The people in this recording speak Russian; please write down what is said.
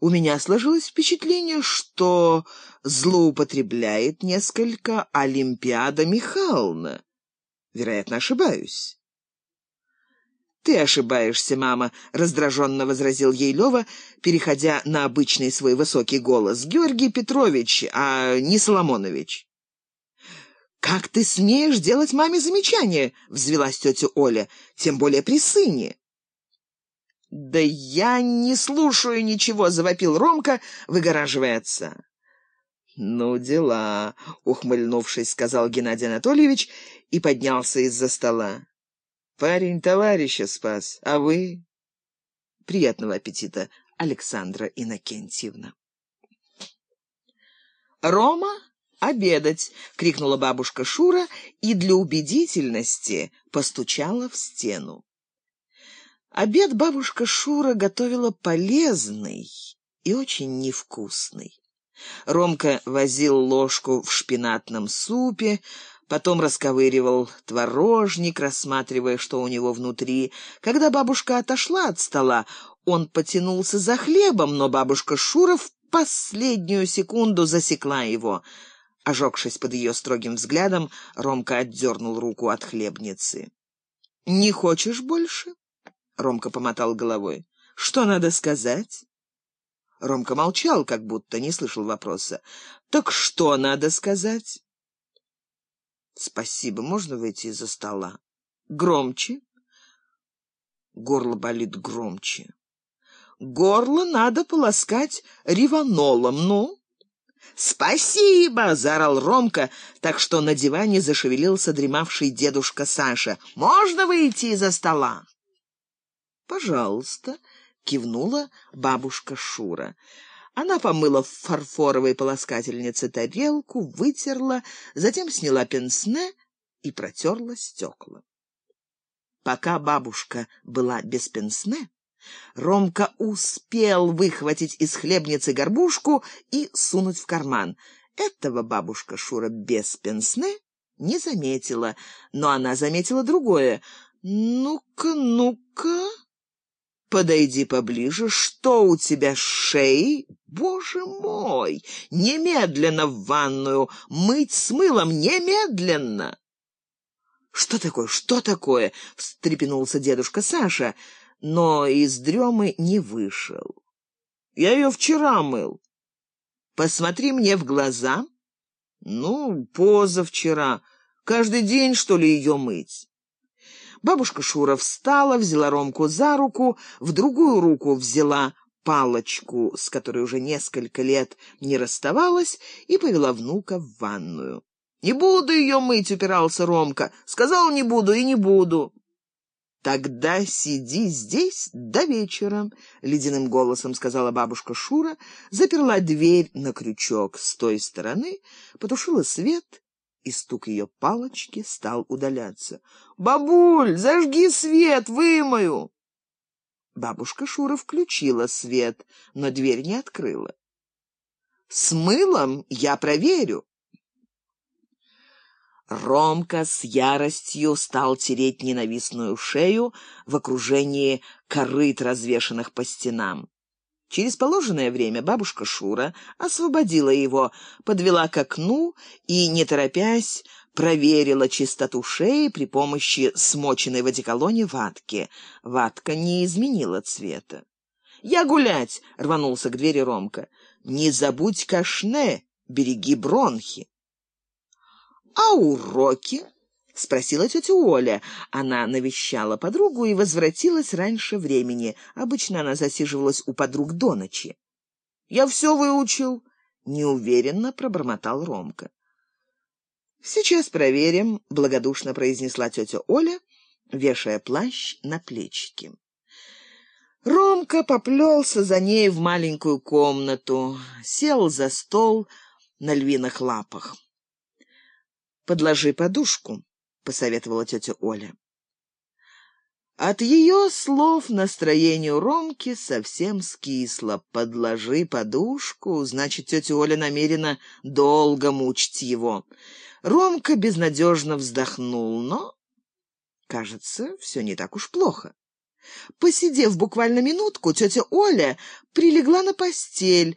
у меня сложилось впечатление, что злоупотребляет несколько Олимпиада Михайловна. Вероятно, ошибаюсь. «Ты ошибаешься, мама», — раздраженно возразил ей Лева, переходя на обычный свой высокий голос. «Георгий Петрович, а не Соломонович». «Как ты смеешь делать маме замечание?» — взвелась тетя Оля. «Тем более при сыне». «Да я не слушаю ничего», — завопил Ромка, выгораживая отца. «Ну, дела», — ухмыльнувшись, сказал Геннадий Анатольевич и поднялся из-за стола. Парень товарища спас, а вы... Приятного аппетита, Александра Иннокентьевна. «Рома, обедать!» — крикнула бабушка Шура и для убедительности постучала в стену. Обед бабушка Шура готовила полезный и очень невкусный. Ромка возил ложку в шпинатном супе, потом расковыривал творожник, рассматривая, что у него внутри. Когда бабушка отошла от стола, он потянулся за хлебом, но бабушка Шура в последнюю секунду засекла его. Ожегшись под ее строгим взглядом, Ромка отдернул руку от хлебницы. «Не хочешь больше?» — Ромка помотал головой. «Что надо сказать?» Ромка молчал, как будто не слышал вопроса. «Так что надо сказать?» Спасибо, можно выйти из-за стола? Громче. Горло болит громче. Горло надо полоскать риванолом, ну? «Спасибо!» — заорал Ромка, так что на диване зашевелился дремавший дедушка Саша. «Можно выйти из-за стола?» «Пожалуйста», — кивнула бабушка Шура. Она помыла в фарфоровой полоскательнице тарелку, вытерла, затем сняла пенсне и протерла стекла. Пока бабушка была без пенсне, Ромка успел выхватить из хлебницы горбушку и сунуть в карман. Этого бабушка Шура без пенсне не заметила, но она заметила другое. «Ну-ка, ну-ка...» Подойди поближе. Что у тебя с шеей? Боже мой! Немедленно в ванную! Мыть с мылом немедленно!» «Что такое? Что такое?» — встрепенулся дедушка Саша, но из дремы не вышел. «Я ее вчера мыл. Посмотри мне в глаза. Ну, позавчера. Каждый день, что ли, ее мыть?» Бабушка Шура встала, взяла Ромку за руку, в другую руку взяла палочку, с которой уже несколько лет не расставалась, и повела внука в ванную. «Не буду ее мыть», — упирался Ромка. «Сказал, не буду и не буду». «Тогда сиди здесь до вечера», — ледяным голосом сказала бабушка Шура, заперла дверь на крючок с той стороны, потушила свет и стук ее палочки стал удаляться. «Бабуль, зажги свет, вымою!» Бабушка Шура включила свет, но дверь не открыла. «С мылом я проверю!» Ромка с яростью стал тереть ненавистную шею в окружении корыт, развешанных по стенам. Через положенное время бабушка Шура освободила его, подвела к окну и, не торопясь, проверила чистоту шеи при помощи смоченной в одеколоне ватки. Ватка не изменила цвета. «Я гулять!» — рванулся к двери Ромка. «Не забудь кашне, береги бронхи!» «А уроки?» — спросила тетя Оля. Она навещала подругу и возвратилась раньше времени. Обычно она засиживалась у подруг до ночи. «Я все выучил», — неуверенно пробормотал Ромка. «Сейчас проверим», — благодушно произнесла тетя Оля, вешая плащ на плечики. Ромка поплелся за ней в маленькую комнату, сел за стол на львиных лапах. «Подложи подушку», посоветовала тетя Оля. От ее слов настроение у Ромки совсем скисло. «Подложи подушку», значит, тетя Оля намерена долго мучить его. Ромка безнадежно вздохнул, но, кажется, все не так уж плохо. Посидев буквально минутку, тетя Оля прилегла на постель,